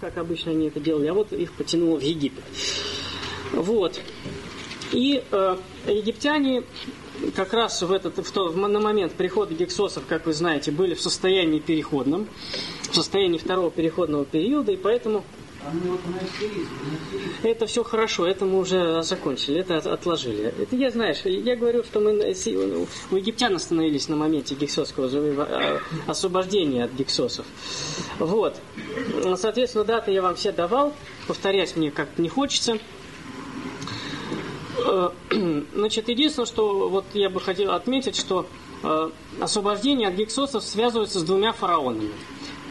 как обычно они это делали, а вот их потянуло в Египет. Вот. И э, египтяне как раз в этот, в то, на момент прихода гексосов, как вы знаете, были в состоянии переходном, в состоянии второго переходного периода, и поэтому это все хорошо, это мы уже закончили, это отложили. Это я, знаешь, я говорю, что мы у египтян остановились на моменте гексосского а, освобождения от гексосов. Вот. Соответственно, даты я вам все давал, повторять мне как-то не хочется. Э, значит, единственное, что вот я бы хотел отметить, что э, освобождение от гексосов связывается с двумя фараонами.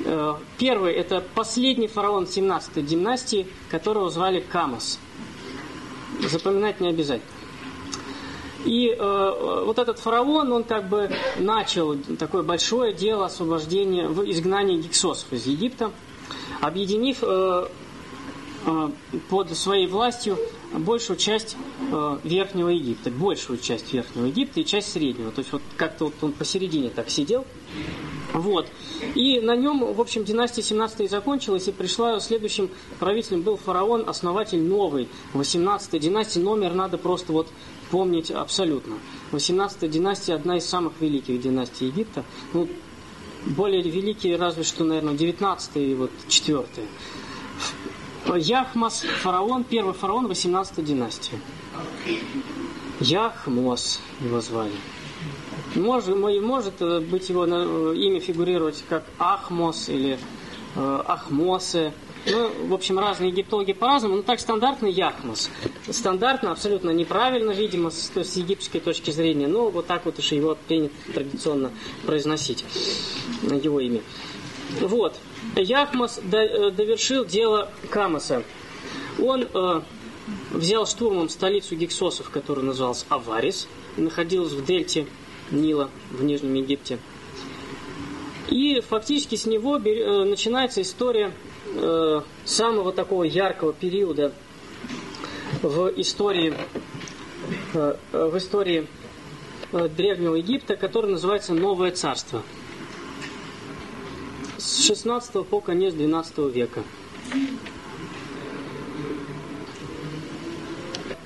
Э, первый – это последний фараон 17-й династии, которого звали Камос. Запоминать не обязательно. И э, вот этот фараон, он как бы начал такое большое дело освобождения, в изгнании гексосов из Египта, объединив э, под своей властью большую часть э, Верхнего Египта, большую часть Верхнего Египта и часть Среднего. То есть вот как-то вот он посередине так сидел. Вот. И на нем, в общем, династия 17 закончилась, и пришла следующим правителем был фараон, основатель новой 18 династии. Номер надо просто вот помнить абсолютно. 18 династия одна из самых великих династий Египта. Ну, более великие, разве что, наверное, 19 и вот 4 Яхмас, фараон, первый фараон 18 династии. Яхмос его звали. Может, может э, быть его э, имя фигурировать как Ахмос или э, Ахмосе. Ну, в общем, разные египтологи по-разному, но так стандартно Яхмос. Стандартно, абсолютно неправильно, видимо, с, с египетской точки зрения, но вот так вот уж его принято традиционно произносить, его имя. Вот. Яхмос довершил дело Камоса. Он э, взял штурмом столицу гексосов, которая называлась Аварис, находилась в дельте Нила в Нижнем Египте. И фактически с него э, начинается история э, самого такого яркого периода в истории, э, в истории Древнего Египта, который называется Новое Царство. С 16 по конец 12 века.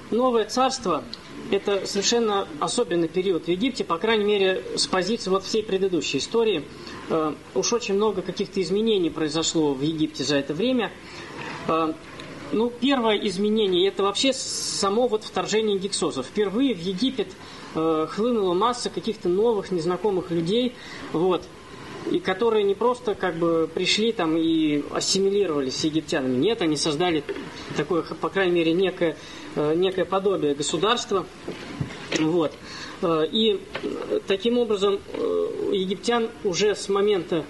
Новое Царство это совершенно особенный период в Египте, по крайней мере, с позиции вот всей предыдущей истории. Э, уж очень много каких-то изменений произошло в Египте за это время. Э, ну, первое изменение – это вообще само вот вторжение гексозов. Впервые в Египет э, хлынула масса каких-то новых, незнакомых людей, вот, и которые не просто как бы пришли там и ассимилировались с египтянами. Нет, они создали такое, по крайней мере, некое Э, некое подобие государства. Вот. Э, и таким образом э, египтян уже с момента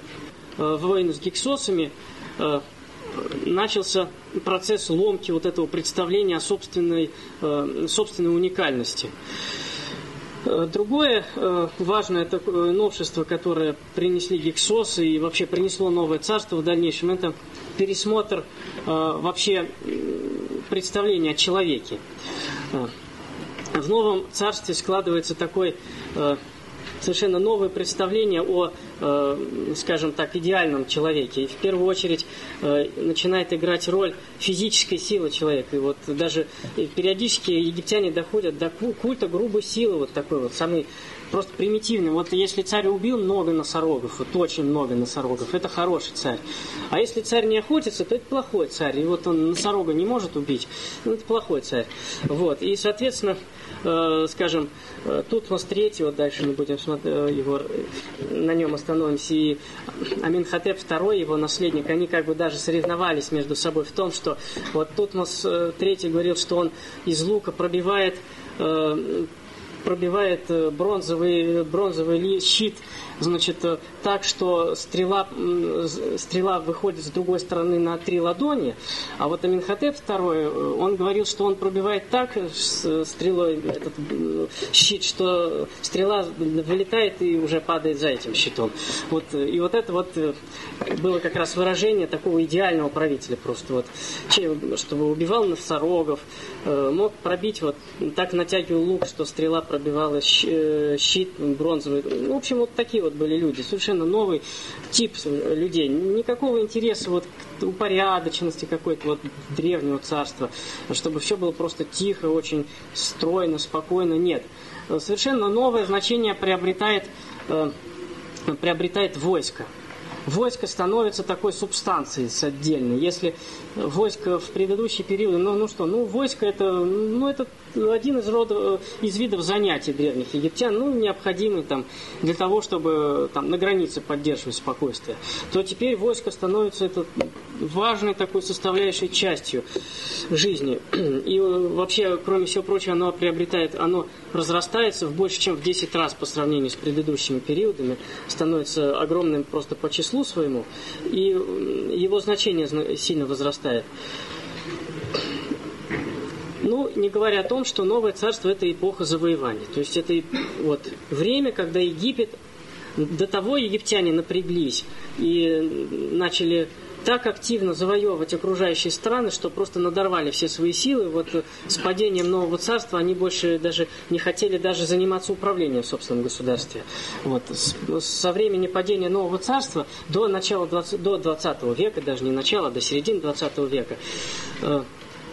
войны с гексосами начался процесс ломки вот этого представления о собственной, собственной уникальности. Другое важное такое новшество, которое принесли гексосы и вообще принесло новое царство в дальнейшем, это пересмотр вообще представление о человеке. Э, в новом царстве складывается такой э, совершенно новое представление о, э, скажем так, идеальном человеке. И в первую очередь начинает играть роль физической силы человека. И вот даже периодически египтяне доходят до культа грубой силы, вот такой вот самый просто примитивный. Вот если царь убил много носорогов, вот очень много носорогов, это хороший царь. А если царь не охотится, то это плохой царь. И вот он носорога не может убить, ну это плохой царь. Вот. И, соответственно, э, скажем, э, тут у нас третий, вот дальше мы будем э, его, на нем остановимся. И Аминхотеп II, его наследник, они как бы даже соревновались между собой в том, что вот тут у нас э, третий говорил, что он из лука пробивает э, пробивает э, бронзовый, бронзовый щит значит, э, так, что стрела, стрела выходит с другой стороны на три ладони, а вот Аминхотеп II, э, он говорил, что он пробивает так с стрелой этот щит, что стрела вылетает и уже падает за этим щитом. Вот, и вот это вот было как раз выражение такого идеального правителя просто вот, чтобы убивал носорогов, мог пробить вот, так натягивал лук, что стрела пробивала щит бронзовый. В общем, вот такие вот были люди. Совершенно новый тип людей. Никакого интереса вот к упорядоченности какой-то вот древнего царства, чтобы все было просто тихо, очень стройно, спокойно. Нет. Совершенно новое значение приобретает, приобретает войско войско становится такой субстанцией отдельной. Если войско в предыдущий период, ну, ну что, ну войско это, ну это один из, родов, из видов занятий древних египтян, ну необходимый там для того, чтобы там на границе поддерживать спокойствие, то теперь войско становится это важной такой составляющей частью жизни. И вообще, кроме всего прочего, оно приобретает, оно разрастается в больше, чем в 10 раз по сравнению с предыдущими периодами, становится огромным просто по числу своему, и его значение сильно возрастает. Ну, не говоря о том, что новое царство – это эпоха завоевания. То есть это вот, время, когда Египет, до того египтяне напряглись и начали так активно завоевывать окружающие страны, что просто надорвали все свои силы. Вот с падением нового царства они больше даже не хотели даже заниматься управлением в собственном государстве. Вот. Со времени падения нового царства до начала 20, до 20 века, даже не начала, до середины 20 века, э,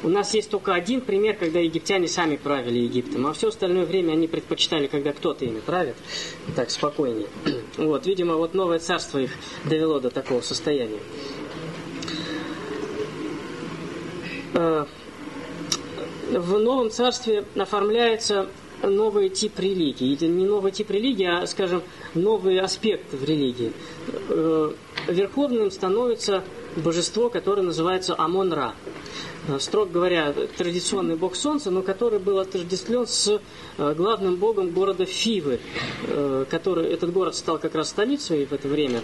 у нас есть только один пример, когда египтяне сами правили Египтом, а все остальное время они предпочитали, когда кто-то ими правит, так спокойнее. Вот, видимо, вот новое царство их довело до такого состояния. Э, в новом царстве оформляется новый тип религии. Это не новый тип религии, а, скажем, новый аспект в религии. Э, верховным становится божество, которое называется Амон-Ра. Э, строго говоря, традиционный бог солнца, но который был отождествлен с главным богом города Фивы, который, этот город стал как раз столицей в это время.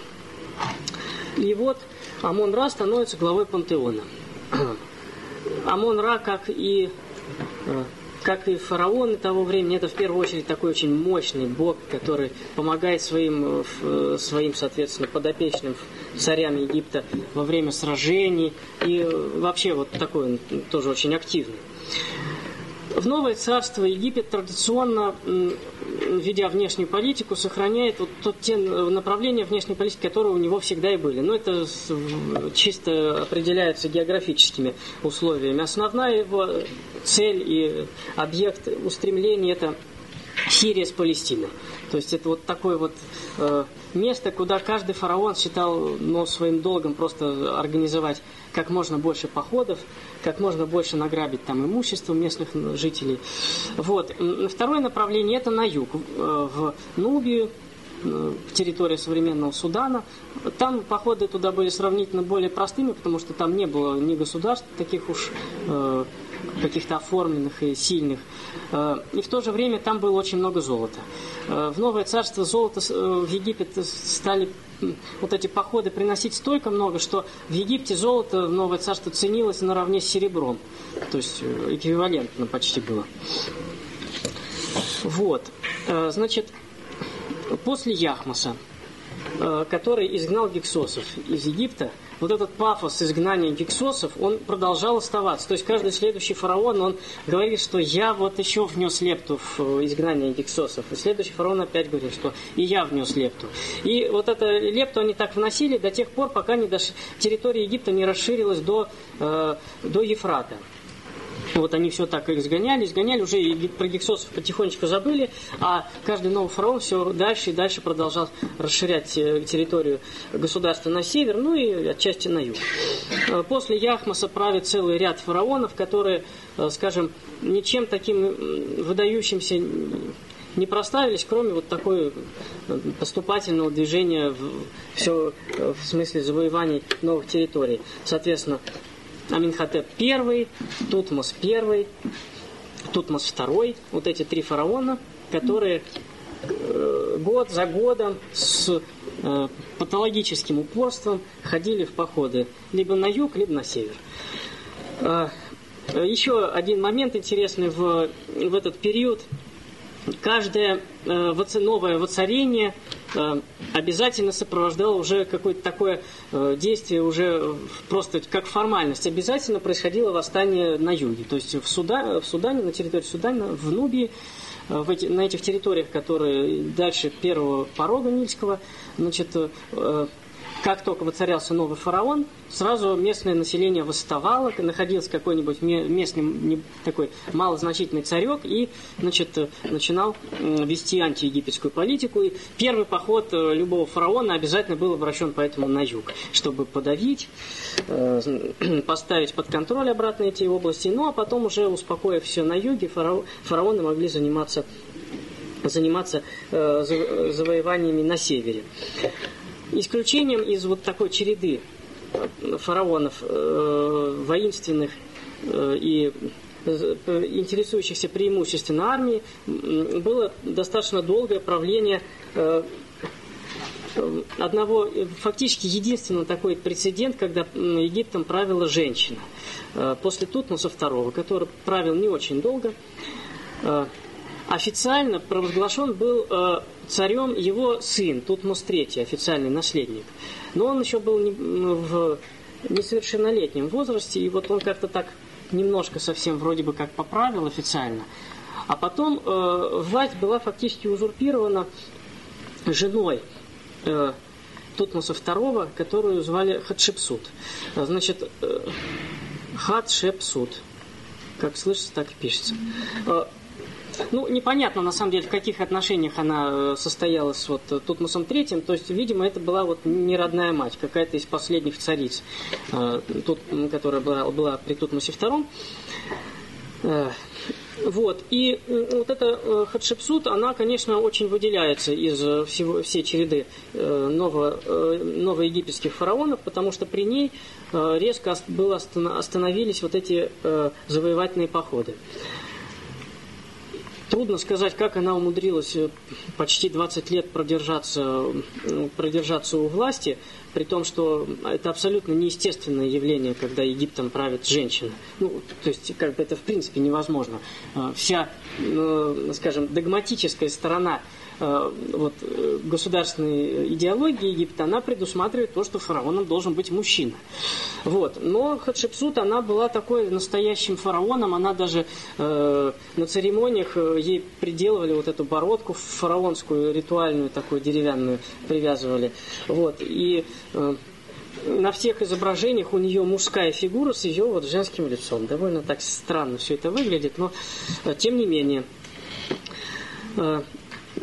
И вот Амон-Ра становится главой пантеона. Амон-Ра, как и э, как и фараоны того времени, это в первую очередь такой очень мощный бог, который помогает своим, э, своим соответственно, подопечным царям Египта во время сражений. И вообще вот такой он тоже очень активный. В новое царство Египет традиционно, ведя внешнюю политику, сохраняет вот тот, те направления внешней политики, которые у него всегда и были. Но это чисто определяется географическими условиями. Основная его цель и объект устремления – это Сирия с Палестиной. То есть это вот такое вот э, место, куда каждый фараон считал ну, своим долгом просто организовать как можно больше походов, как можно больше награбить там имущество местных жителей. Вот. Второе направление это на юг, э, в Нубию, э, территория современного Судана. Там походы туда были сравнительно более простыми, потому что там не было ни государств таких уж э, каких-то оформленных и сильных. Э, и в то же время там было очень много золота. Э, в Новое Царство золота э, в Египет стали вот эти походы приносить столько много, что в Египте золото в Новое Царство ценилось наравне с серебром. То есть эквивалентно почти было. Вот. Значит, после Яхмаса, который изгнал гексосов из Египта, вот этот пафос изгнания гексосов, он продолжал оставаться. То есть каждый следующий фараон, он говорит, что я вот еще внес лепту в э, изгнание гексосов. И следующий фараон опять говорит, что и я внес лепту. И вот эту лепту они так вносили до тех пор, пока не дош... территория Египта не расширилась до, э, до Ефрата. Вот они все так изгоняли, изгоняли, уже и про гексосов потихонечку забыли, а каждый новый фараон все дальше и дальше продолжал расширять э, территорию государства на север, ну и отчасти на юг. Э, после Яхмаса правит целый ряд фараонов, которые, э, скажем, ничем таким выдающимся не проставились, кроме вот такой поступательного движения в, все, в смысле завоеваний новых территорий. Соответственно, Аминхотеп I, Тутмос I, Тутмос II, вот эти три фараона, которые э, год за годом с э, патологическим упорством ходили в походы либо на юг, либо на север. Э, еще один момент интересный в, в этот период. Каждое новое воцарение Э, обязательно сопровождало уже какое-то такое э, действие, уже просто как формальность. Обязательно происходило восстание на юге. То есть в, Суда, в Судане, на территории Судана, в Нубии в эти, на этих территориях, которые дальше первого порога Нильского, значит, как только воцарялся новый фараон, сразу местное население восставало, находился какой-нибудь местный такой малозначительный царек и значит, начинал вести антиегипетскую политику. И первый поход э, любого фараона обязательно был обращен поэтому на юг, чтобы подавить, э, поставить под контроль обратно эти области. Ну а потом уже успокоив все на юге, фараоны могли заниматься заниматься э, завоеваниями на севере. Исключением из вот такой череды фараонов э, воинственных э, и э, интересующихся преимущественно армией, было достаточно долгое правление э, одного, фактически единственного такой прецедент, когда Египтом правила женщина. Э, после Тутмоса II, который правил не очень долго, э, официально провозглашен был э, царем его сын, Тутмос III, официальный наследник. Но он еще был не, в несовершеннолетнем возрасте, и вот он как-то так немножко совсем вроде бы как поправил официально. А потом э, власть была фактически узурпирована женой э, Тутмоса II, которую звали Хатшепсут. Значит, э, Хатшепсут. Как слышится, так и пишется. Э, ну, непонятно, на самом деле, в каких отношениях она э, состояла с вот Тутмосом Третьим. То есть, видимо, это была вот не родная мать, какая-то из последних цариц, э, тут, которая была, была при Тутмосе. Э, вот. И вот эта Хатшепсут, она, конечно, очень выделяется из всего, всей череды нового, новоегипетских фараонов, потому что при ней резко было остановились вот эти завоевательные походы. Трудно сказать, как она умудрилась э, почти 20 лет продержаться, э, продержаться у власти, при том, что это абсолютно неестественное явление, когда Египтом правит женщина. Ну, то есть, как бы это в принципе невозможно. Э, вся, скажем, догматическая сторона вот, э, государственной идеологии Египта, она предусматривает то, что фараоном должен быть мужчина. Вот. Но Хатшепсут, она была такой настоящим фараоном, она даже э, на церемониях э, ей приделывали вот эту бородку фараонскую, ритуальную такую деревянную, привязывали. Вот. И э, на всех изображениях у нее мужская фигура с ее вот женским лицом. Довольно так странно все это выглядит, но тем не менее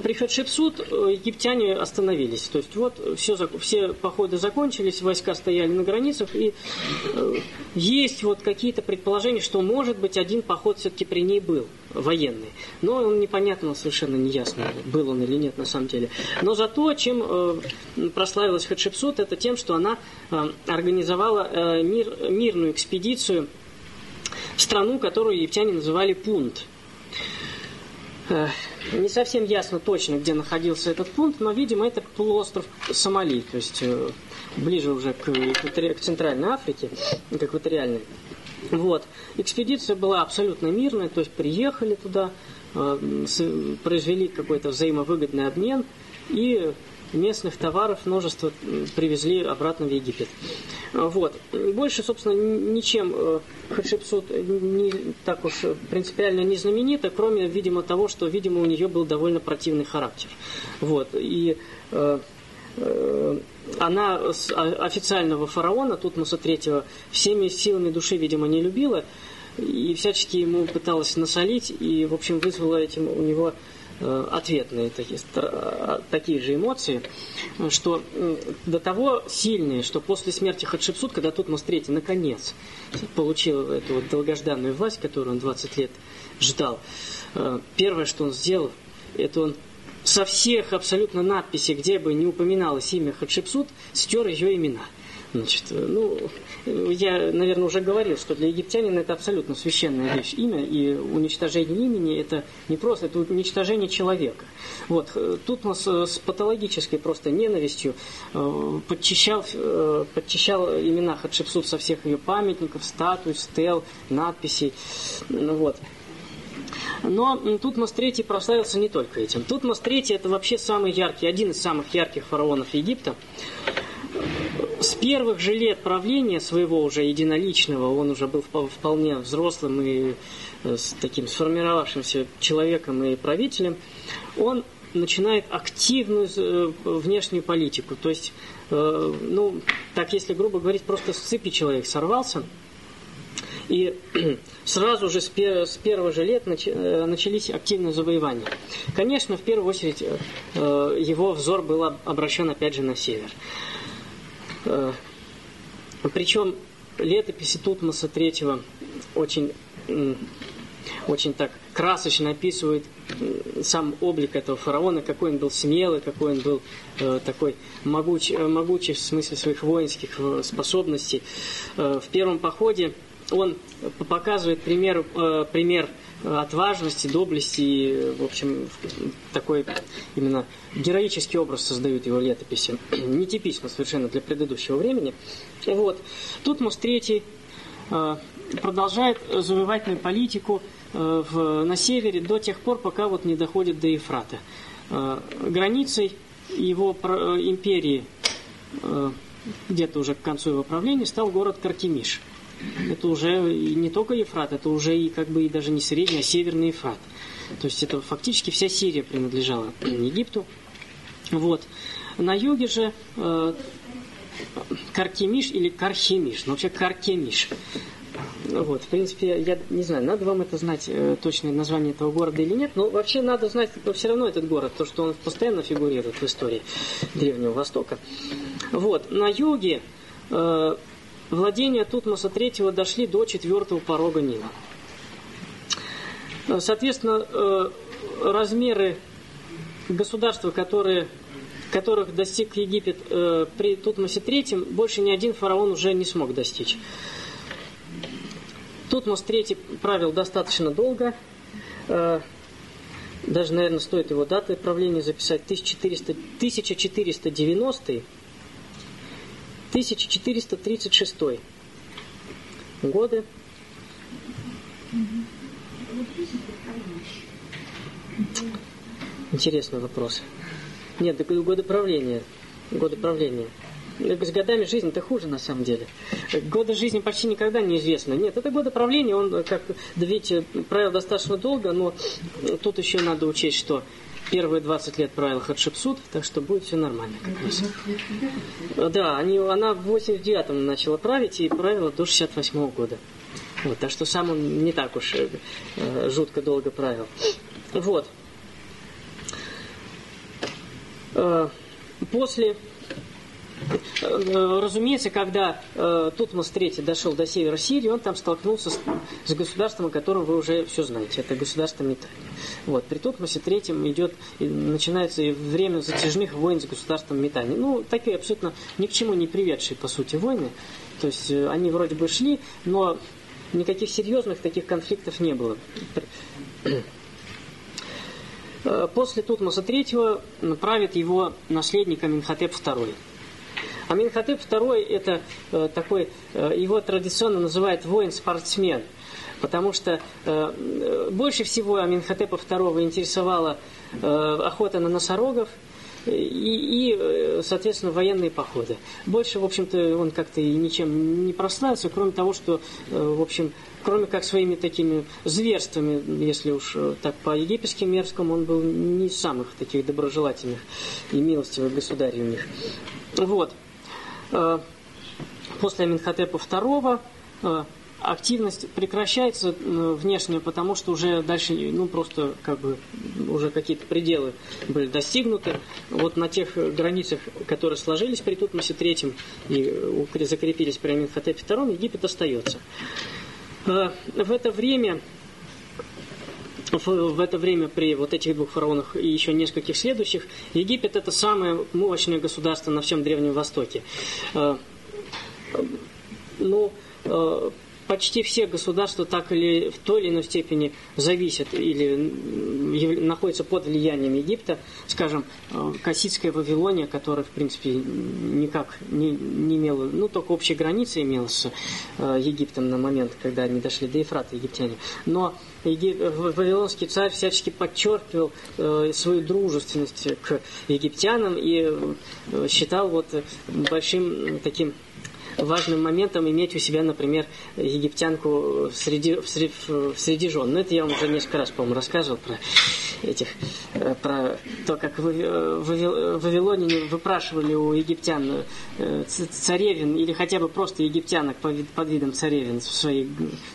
при Хатшепсут э, египтяне остановились. То есть вот все, все походы закончились, войска стояли на границах, и э, есть вот какие-то предположения, что может быть один поход все-таки при ней был, военный. Но он непонятно, совершенно неясно, был он или нет на самом деле. Но зато, чем э, прославилась Хатшепсут, это тем, что она э, организовала э, мир, мирную экспедицию в страну, которую египтяне называли Пунт. Э, не совсем ясно точно, где находился этот пункт, но, видимо, это полуостров Сомали, то есть э, ближе уже к, к Центральной Африке, к экваториальной. Вот. Экспедиция была абсолютно мирная, то есть приехали туда, э, произвели какой-то взаимовыгодный обмен и местных товаров множество привезли обратно в Египет. Вот. Больше, собственно, ничем э, Хатшепсут не так уж принципиально не знаменита, кроме, видимо, того, что, видимо, у нее был довольно противный характер. Вот. И э, э, она официального фараона, Тутмоса III, всеми силами души, видимо, не любила, и всячески ему пыталась насолить, и, в общем, вызвала этим у него ответные такие, э, такие же эмоции, что до того сильные, что после смерти Хатшепсут, когда Тутмос III наконец получил эту вот долгожданную власть, которую он 20 лет ждал, э, первое, что он сделал, это он со всех абсолютно надписей, где бы не упоминалось имя Хатшепсут, стер ее имена – Значит, ну, я, наверное, уже говорил, что для египтянина это абсолютно священная вещь. Имя и уничтожение имени это не просто, это уничтожение человека. Вот, тут нас с патологической просто ненавистью э, подчищал, э, подчищал имена Хатшепсут со всех ее памятников, статуй, стел, надписей. Ну, вот. Но Тутмос III прославился не только этим. Тутмос III это вообще самый яркий, один из самых ярких фараонов Египта. С первых же лет правления своего уже единоличного, он уже был вполне взрослым и э, с таким сформировавшимся человеком и правителем, он начинает активную э, внешнюю политику. То есть, э, ну, так если грубо говорить, просто с цепи человек сорвался – и сразу же с, пер, первых же лет э, начались активные завоевания. Конечно, в первую очередь э, его взор был обращен опять же на север. Э, причем летописи Тутмоса III очень, очень так красочно описывают сам облик этого фараона, какой он был смелый, какой он был э, такой могучий, могучий в смысле своих воинских способностей. Э, в первом походе он показывает пример, э, пример отважности, доблести, и, в общем, такой именно героический образ создают его летописи. Нетипично совершенно для предыдущего времени. Вот. Тут Мус III э, продолжает завоевательную политику э, на севере до тех пор, пока вот не доходит до Ефрата. Границей его империи где-то уже к концу его правления стал город Картемиш – это уже не только Ефрат, это уже и как бы и даже не средний, а северный Ефрат. То есть это фактически вся Сирия принадлежала Египту. Вот. На юге же э, Каркемиш или Кархемиш, ну вообще Каркемиш. Вот, в принципе, я не знаю, надо вам это знать, э, точное название этого города или нет, но вообще надо знать но все равно этот город, то, что он постоянно фигурирует в истории Древнего Востока. Вот, на юге э, владения Тутмоса III дошли до четвертого порога Нила. Соответственно, э, размеры государства, которые, которых достиг Египет э, при Тутмосе III, больше ни один фараон уже не смог достичь. Тутмос III правил достаточно долго. Э, даже, наверное, стоит его даты правления записать. 1400, 1490 1436 годы. Интересный вопрос. Нет, так годы правления. Годы правления. С годами жизни-то хуже на самом деле. Годы жизни почти никогда неизвестно. Нет, это годы правления, он, как, да видите, правил достаточно долго, но тут еще надо учесть, что первые 20 лет правил Хатшепсут, так что будет все нормально. Как раз. Да, они, она в 89-м начала править и правила до 68 -го года. Вот, так что сам он не так уж э, жутко долго правил. Вот. Э, после Э, разумеется, когда э, Тутмос III дошел до севера Сирии, он там столкнулся с, с государством, о котором вы уже все знаете. Это государство Митания. Вот. При Тутмосе III идет, начинается время затяжных войн с государством Митания. Ну, такие абсолютно ни к чему не приведшие, по сути, войны. То есть э, они вроде бы шли, но никаких серьезных таких конфликтов не было. Э, после Тутмоса III правит его наследник Аминхотеп II. Аминхотеп II это э, такой, э, его традиционно называют воин-спортсмен, потому что э, больше всего Аминхотепа II интересовала э, охота на носорогов, и, и, э, соответственно, военные походы. Больше, в общем-то, он как-то и ничем не прославился, кроме того, что, э, в общем, кроме как своими такими зверствами, если уж так по-египетски мерзкому, он был не самых таких доброжелательных и милостивых государей у них. Вот. Э, после Аминхотепа II э, активность прекращается э, внешне, потому что уже дальше, ну, просто как бы уже какие-то пределы были достигнуты. Вот на тех границах, которые сложились при Тутмосе III и закрепились при Аминхотепе II, Египет остается. В это время в это время при вот этих двух фараонах и еще нескольких следующих, Египет это самое мощное государство на всем Древнем Востоке. Э, ну, э, почти все государства так или в той или иной степени зависят или находятся под влиянием Египта. Скажем, э, Кассидская Вавилония, которая, в принципе, никак не, не имела, ну, только общей границы имела с э, Египтом на момент, когда они дошли до Ефрата, египтяне. Но Вавилонский царь всячески подчеркивал э, свою дружественность к египтянам и считал вот большим таким важным моментом иметь у себя, например, египтянку среди, среди, среди жен. Но это я вам уже несколько раз, по-моему, рассказывал про этих, э, про то, как в Вавилоне выпрашивали у египтян э, царевин или хотя бы просто египтянок под видом царевин в своей,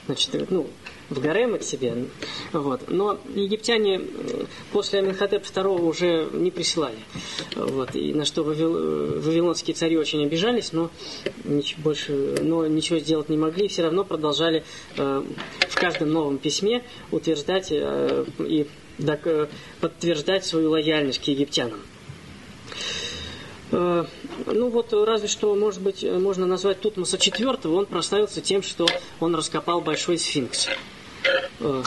значит, ну, в гаремы к себе. Вот. Но египтяне после Аминхотеп II уже не присылали. Вот. И на что вавилонские цари очень обижались, но ничего, больше, но ничего сделать не могли. И все равно продолжали э, в каждом новом письме утверждать э, и так, э, подтверждать свою лояльность к египтянам. Э, ну вот разве что, может быть, можно назвать Тутмоса IV, он прославился тем, что он раскопал большой сфинкс. Э,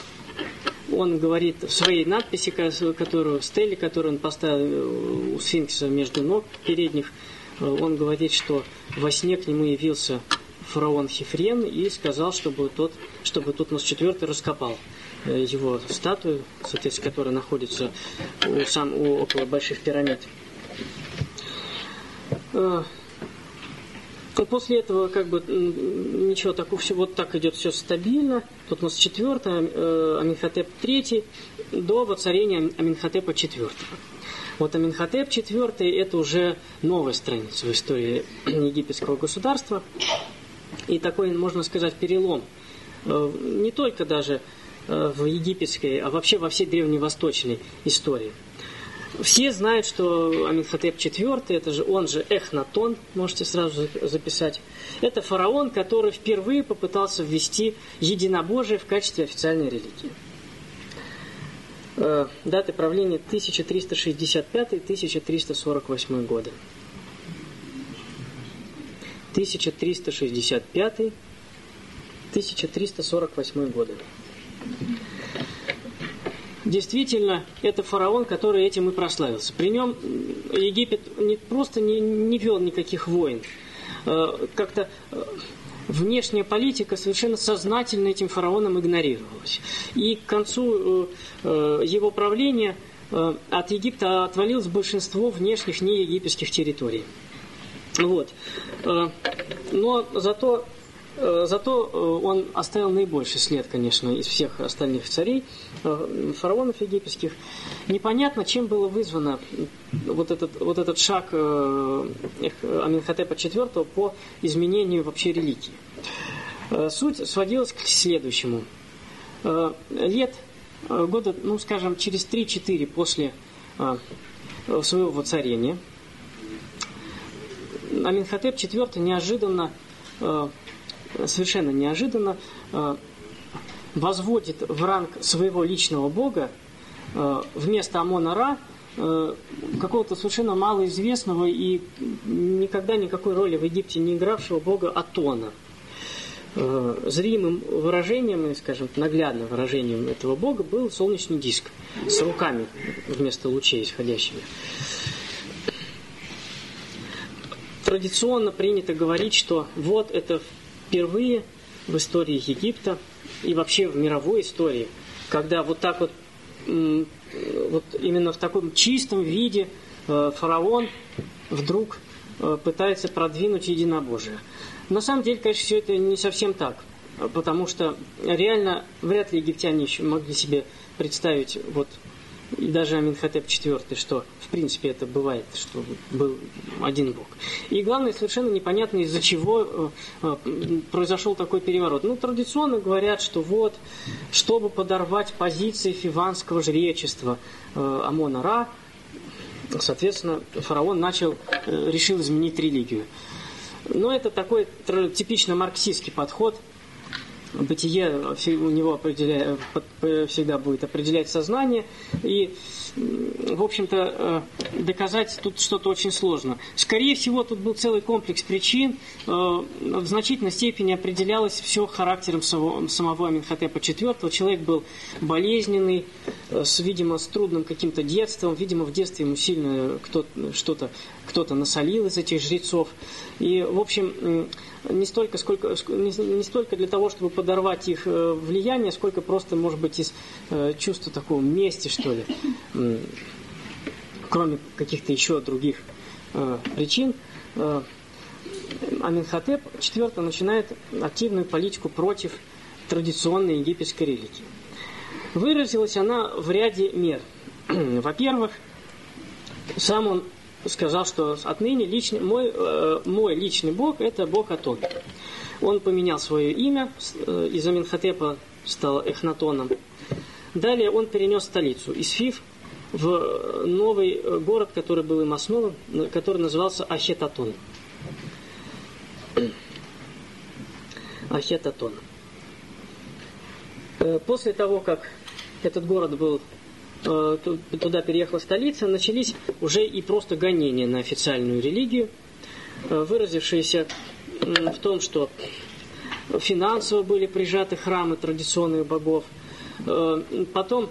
он говорит в своей надписи, которую, стеле, которую он поставил у сфинкса между ног передних, э, он говорит, что во сне к нему явился фараон Хифрен и сказал, чтобы тот, чтобы Тутмос IV раскопал э, его статую, соответственно, которая находится у, сам, у, около больших пирамид. И после этого как бы ничего такого, все вот так идет все стабильно. Тут у нас четвертое, э, Аминхотеп третий, до воцарения Аминхотепа четвертого. Вот Аминхотеп четвертый это уже новая страница в истории египетского государства. И такой, можно сказать, перелом. Э, не только даже э, в египетской, а вообще во всей древневосточной истории. Все знают, что Аминхотеп IV, это же он же Эхнатон, можете сразу записать. Это фараон, который впервые попытался ввести единобожие в качестве официальной религии. Э, даты правления 1365-1348 годы. 1365-1348 годы. Действительно, это фараон, который этим и прославился. При нем Египет не, просто не, не вел никаких войн. Э, как-то э, внешняя политика совершенно сознательно этим фараоном игнорировалась. И к концу э, его правления от Египта отвалилось большинство внешних неегипетских территорий. Вот. Но зато зато э, он оставил наибольший след, конечно, из всех остальных царей, э, фараонов египетских. Непонятно, чем было вызвано вот этот, вот этот шаг Аминхотепа IV по изменению вообще религии. Суть сводилась к следующему. Лет, года, ну скажем, через 3-4 после своего воцарения, Аминхотеп IV неожиданно совершенно неожиданно э, возводит в ранг своего личного бога э, вместо Амона-Ра э, какого-то совершенно малоизвестного и никогда никакой роли в Египте не игравшего бога Атона. Зримым выражением, скажем, наглядным выражением этого бога был солнечный диск с руками вместо лучей исходящими. Традиционно принято говорить, что вот это впервые в истории Египта и вообще в мировой истории, когда вот так вот, вот именно в таком чистом виде э, фараон вдруг э, пытается продвинуть единобожие. На самом деле, конечно, все это не совсем так, потому что реально вряд ли египтяне еще могли себе представить вот и даже Аминхотеп IV, что в принципе это бывает, что был один Бог. И главное, совершенно непонятно, из-за чего э, э, произошел такой переворот. Ну, традиционно говорят, что вот, чтобы подорвать позиции фиванского жречества э, Амона-Ра, соответственно, фараон начал, решил изменить религию. Но это такой типично марксистский подход – бытие у него всегда будет определять сознание, и, в общем-то, э, доказать тут что-то очень сложно. Скорее всего, тут был целый комплекс причин, э, в значительной степени определялось все характером самого Аминхотепа IV. Человек был болезненный, э, с, видимо, с трудным каким-то детством, видимо, в детстве ему сильно кто-то что-то кто-то насолил из этих жрецов. И, в общем, не столько, сколько, не, столько для того, чтобы подорвать их э, влияние, сколько просто, может быть, из э, чувства такого мести, что ли, кроме каких-то еще других э, причин. Аминхотеп IV начинает активную политику против традиционной египетской религии. Выразилась она в ряде мер. Во-первых, сам он сказал, что отныне личный, мой, э, мой личный бог – это бог Атон. Он поменял свое имя, э, из Аминхотепа стал Эхнатоном. Далее он перенес столицу из Фив в новый город, который был им основан, который назывался Ахетатон. Ахетатон. Э, после того, как этот город был Э, туда переехала столица, начались уже и просто гонения на официальную религию, э, выразившиеся в том, что финансово были прижаты храмы традиционных богов. Э, потом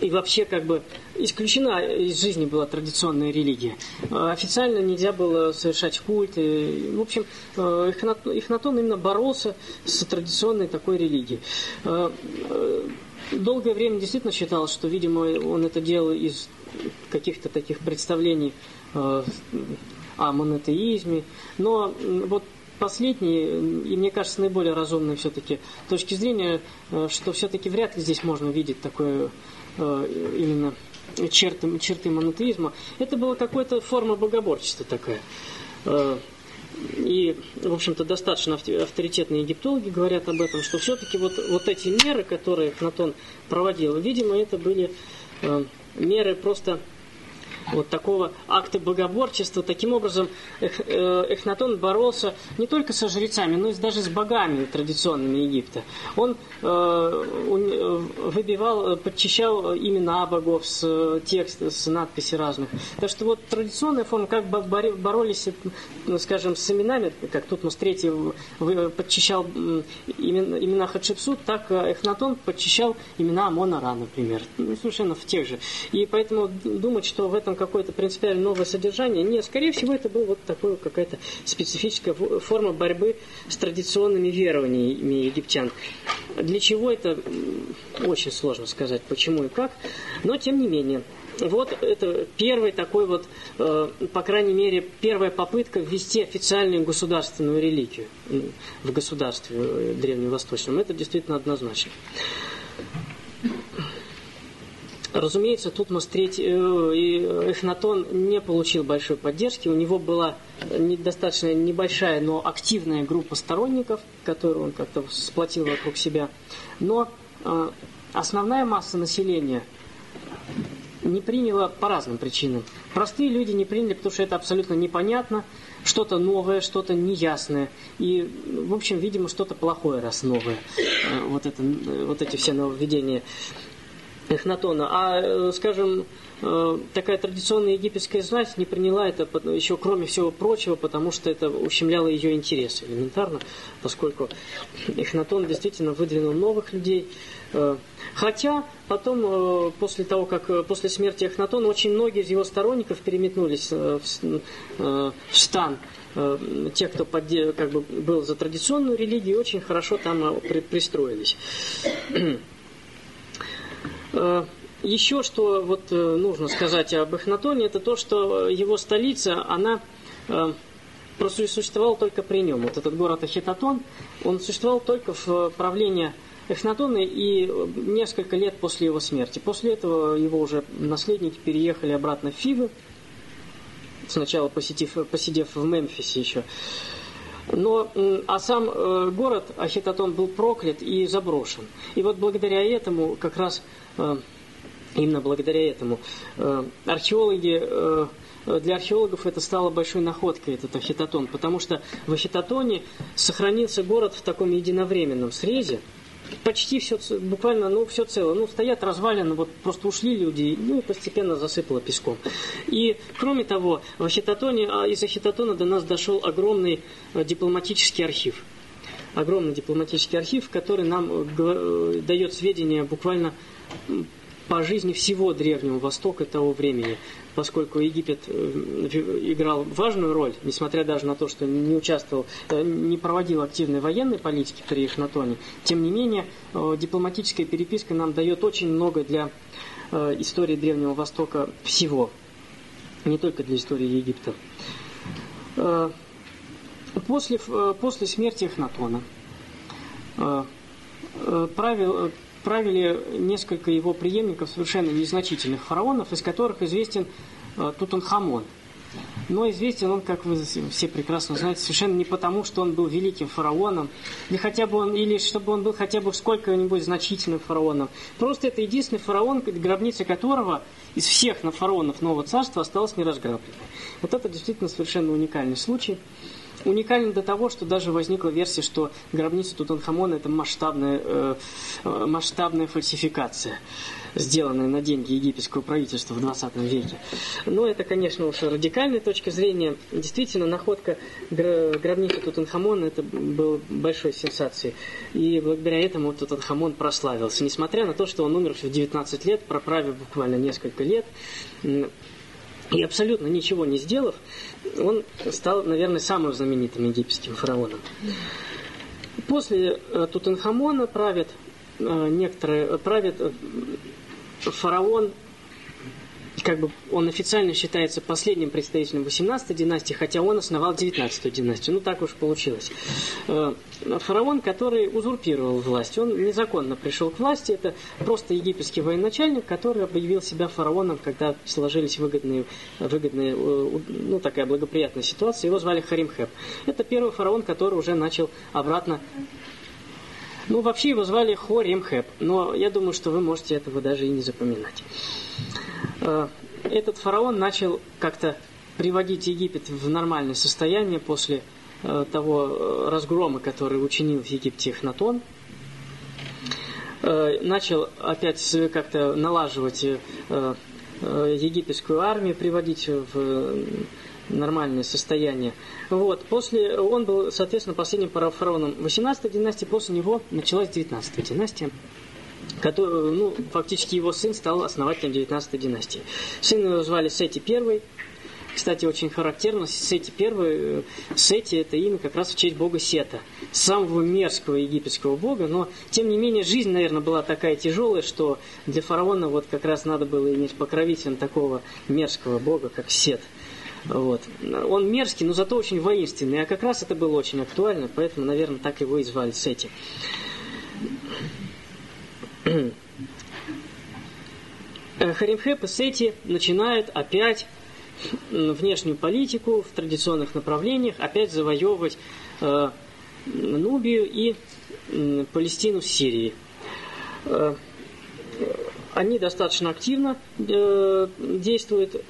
и вообще как бы исключена из жизни была традиционная религия. Официально нельзя было совершать культ. в общем, Ихнатон именно боролся с традиционной такой религией долгое время действительно считалось, что, видимо, он это делал из каких-то таких представлений э, о монотеизме. Но вот последние, и мне кажется, наиболее разумные все-таки точки зрения, э, что все-таки вряд ли здесь можно видеть такое э, именно черты, черты монотеизма. Это была какая-то форма богоборчества такая. Э, и, в общем-то, достаточно авторитетные египтологи говорят об этом, что все-таки вот, вот эти меры, которые Эхнатон проводил, видимо, это были э, меры просто вот такого акта богоборчества. Таким образом, э, Эхнатон боролся не только со жрецами, но и даже с богами традиционными Египта. Он э, э выбивал, подчищал имена богов с текста, с надписей разных. Так что вот традиционная форма, как боролись, ну, скажем, с именами, как тут мы третий подчищал имена, имена Хатшепсут, так Эхнатон подчищал имена Амона-Ра, например. Ну, совершенно в тех же. И поэтому думать, что в этом какое-то принципиально новое содержание. Нет, скорее всего, это была вот такая какая-то специфическая форма борьбы с традиционными верованиями египтян. Для чего это, очень сложно сказать, почему и как, но тем не менее. Вот это первый такой вот, э, по крайней мере, первая попытка ввести официальную государственную религию в государстве э, древневосточном. Это действительно однозначно. Разумеется, тут Тутмос III и Эхнатон не получил большой поддержки. У него была достаточно небольшая, но активная группа сторонников, которую он как-то сплотил вокруг себя. Но э, основная масса населения не приняла по разным причинам. Простые люди не приняли, потому что это абсолютно непонятно, что-то новое, что-то неясное. И, в общем, видимо, что-то плохое, раз новое. Э, вот, это, вот эти все нововведения. Эхнатона. А, э, скажем, э, такая традиционная египетская знать не приняла это еще, кроме всего прочего, потому что это ущемляло ее интересы элементарно, поскольку Эхнатон действительно выдвинул новых людей. Э, хотя потом, после того, как после смерти Эхнатона, очень многие из его сторонников переметнулись в, стан те, кто как бы, был за традиционную религию, очень хорошо там пристроились. Э, еще что вот э, нужно сказать об Эхнатоне, это то, что его столица, она э, просто существовала только при нем. Вот этот город Ахитотон, он существовал только в правлении Эхнатона и несколько лет после его смерти. После этого его уже наследники переехали обратно в Фивы, сначала посетив, посидев в Мемфисе еще. Но, а сам город Ахитотон был проклят и заброшен. И вот благодаря этому как раз именно благодаря этому э, археологи э, для археологов это стало большой находкой, этот Ахитотон, потому что в Ахитотоне сохранился город в таком единовременном срезе, почти все, буквально, ну, все целое. Ну, стоят развалины, вот просто ушли люди, ну, и постепенно засыпало песком. И, кроме того, в Ахитотоне, а из Ахитотона до нас дошел огромный э, дипломатический архив. Огромный дипломатический архив, который нам э, дает сведения буквально по жизни всего Древнего Востока того времени, поскольку Египет э, играл важную роль, несмотря даже на то, что не участвовал, э, не проводил активной военной политики при Эхнатоне, тем не менее э, дипломатическая переписка нам дает очень много для истории Древнего Востока всего, не только для истории Египта. После, после смерти Эхнатона правил, правили несколько его преемников, совершенно незначительных фараонов, из которых известен э, Тутанхамон. Но известен он, как вы все прекрасно знаете, совершенно не потому, что он был великим фараоном, или, хотя бы он, или чтобы он был хотя бы сколько-нибудь значительным фараоном. Просто это единственный фараон, гробница которого из всех фараонов Нового Царства осталась неразграбленной. Вот это действительно совершенно уникальный случай уникален до того, что даже возникла версия, что гробница Тутанхамона это масштабная, э, э масштабная фальсификация сделанная на деньги египетского правительства в 20 веке. Но это, конечно, уж радикальная точка зрения. Действительно, находка гробницы Тутанхамона это было большой сенсацией. И благодаря этому Тутанхамон прославился. Несмотря на то, что он умер в 19 лет, проправив буквально несколько лет, и абсолютно ничего не сделав, он стал, наверное, самым знаменитым египетским фараоном. После э, Тутанхамона правит э, некоторые, правит э, фараон как бы он официально считается последним представителем 18-й династии, хотя он основал 19-ю династию. Ну, так уж получилось. Э, фараон, который узурпировал власть, он незаконно пришел к власти. Это просто египетский военачальник, который объявил себя фараоном, когда сложились выгодные, выгодные э, ну, такая благоприятная ситуация. Его звали Харимхеп. Это первый фараон, который уже начал обратно ну, вообще его звали Хоримхеп, но я думаю, что вы можете этого даже и не запоминать. Э, этот фараон начал как-то приводить Египет в нормальное состояние после э, того э, разгрома, который учинил в Египте Эхнатон. Начал опять как-то налаживать египетскую армию, приводить в нормальное состояние. Вот. После, он был, соответственно, последним фараоном 18 династии, после него началась 19 династия который, ну, фактически его сын стал основателем 19 династии. Сына его звали Сети I. Кстати, очень характерно, Сети I, э, Сети это имя как раз в честь бога Сета, самого мерзкого египетского бога, но, тем не менее, жизнь, наверное, была такая тяжелая, что для фараона вот как раз надо было иметь покровителем такого мерзкого бога, как Сет. Вот. Он мерзкий, но зато очень воинственный, а как раз это было очень актуально, поэтому, наверное, так его и звали Сети. Харимхеп и Сети начинают опять внешнюю политику в традиционных направлениях, опять завоевывать э, Нубию и э, Палестину с Сирией. Э, они достаточно активно э, действуют.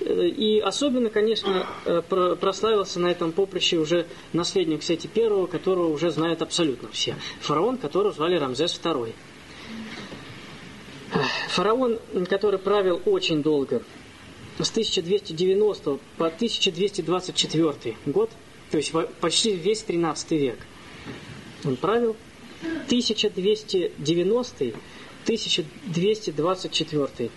И особенно, конечно, э, прославился на этом поприще уже наследник Сети I, которого уже знают абсолютно все. Фараон, которого звали Рамзес II. Фараон, который правил очень долго, с 1290 по 1224 год, то есть почти весь 13 век, он правил 1290-1224.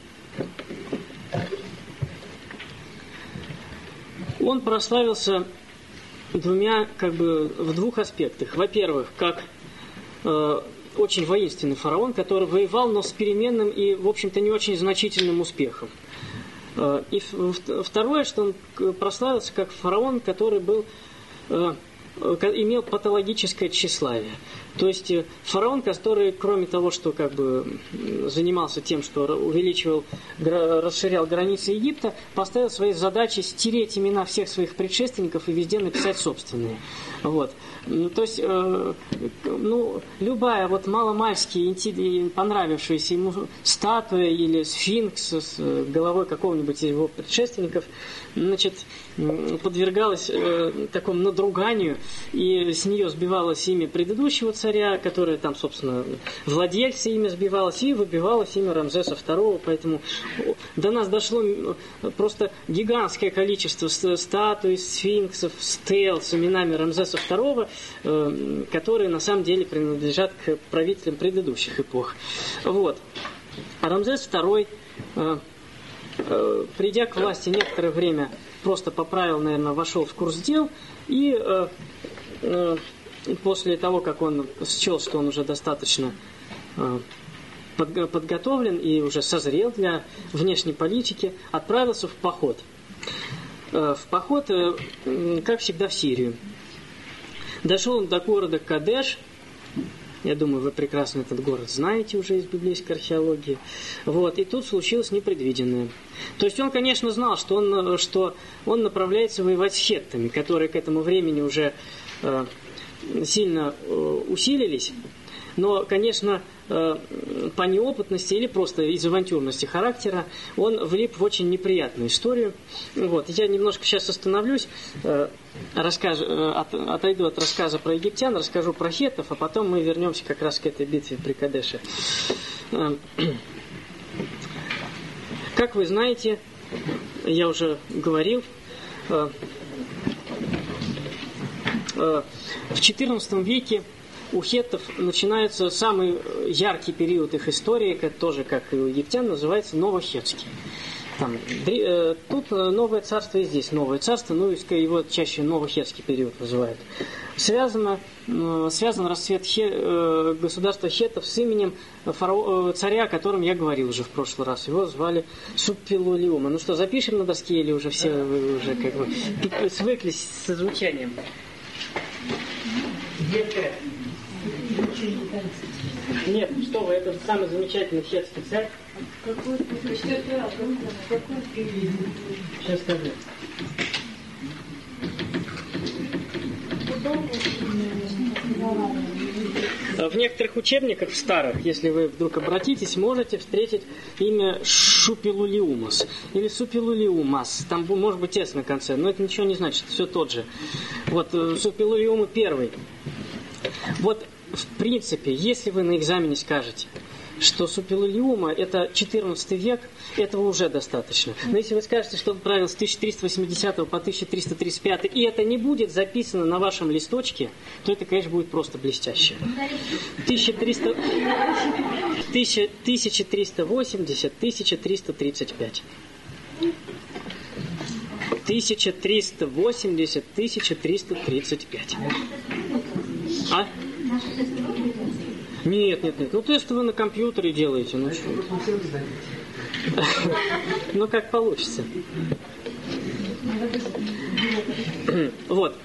Он прославился двумя, как бы, в двух аспектах. Во-первых, как э, очень воинственный фараон, который воевал, но с переменным и, в общем-то, не очень значительным успехом. Э, и второе, что он прославился как фараон, который был, э, имел патологическое тщеславие. То есть э, фараон, который, кроме того, что как бы занимался тем, что увеличивал, расширял границы Египта, поставил своей задачей стереть имена всех своих предшественников и везде написать собственные. Вот. То есть, э, ну, любая вот маломальски понравившаяся ему статуя или сфинкс с э, головой какого-нибудь его предшественников, значит, подвергалась э, такому надруганию, и с нее сбивалось имя предыдущего царя, которое там, собственно, владельца имя сбивалось, и выбивалось имя Рамзеса II, поэтому до нас дошло просто гигантское количество статуй, сфинксов, стел с именами Рамзеса II, э, которые на самом деле принадлежат к правителям предыдущих эпох. Вот. А Рамзес II, э, придя к власти некоторое время просто поправил, наверное, вошел в курс дел и э, э, после того, как он счел, что он уже достаточно э, под, подготовлен и уже созрел для внешней политики, отправился в поход. Э, в поход, э, как всегда, в Сирию. Дошел он до города Кадеш, я думаю, вы прекрасно этот город знаете уже из библейской археологии. Вот. И тут случилось непредвиденное. То есть он, конечно, знал, что он, что он направляется воевать с хеттами, которые к этому времени уже э, сильно э, усилились. Но, конечно, по неопытности или просто из авантюрности характера он влип в очень неприятную историю. Вот. Я немножко сейчас остановлюсь, э, расскажу, э, отойду от рассказа про египтян, расскажу про хетов, а потом мы вернемся как раз к этой битве при Кадеше. Как вы знаете, я уже говорил, в XIV веке у хеттов начинается самый яркий период их истории, как, тоже как и у египтян, называется Новохетский. Там, э, тут новое царство и здесь новое царство, ну и его чаще новохетский период называют. Связано, э, связан расцвет хе, э, государства хетов с именем фарао, царя, о котором я говорил уже в прошлый раз. Его звали Суппилулиума. Ну что, запишем на доске или уже все вы уже как бы свыклись с звучанием? Нет, что вы, это самый замечательный хетский царь. Какой, Сейчас скажу. В некоторых учебниках, в старых, если вы вдруг обратитесь, можете встретить имя Шупилулиумас или Супилулиумас. Там может быть S на конце, но это ничего не значит, все тот же. Вот э, Супилулиума первый. Вот в принципе, если вы на экзамене скажете, что Супилулиума это 14 век, этого уже достаточно. Но если вы скажете, что он правил с 1380 по 1335, и это не будет записано на вашем листочке, то это, конечно, будет просто блестяще. 1300, 1380, 1335. 1380, 1335. А? Нет, нет, нет. Ну тест вы на компьютере делаете. Ну что? Ну как получится. Вот.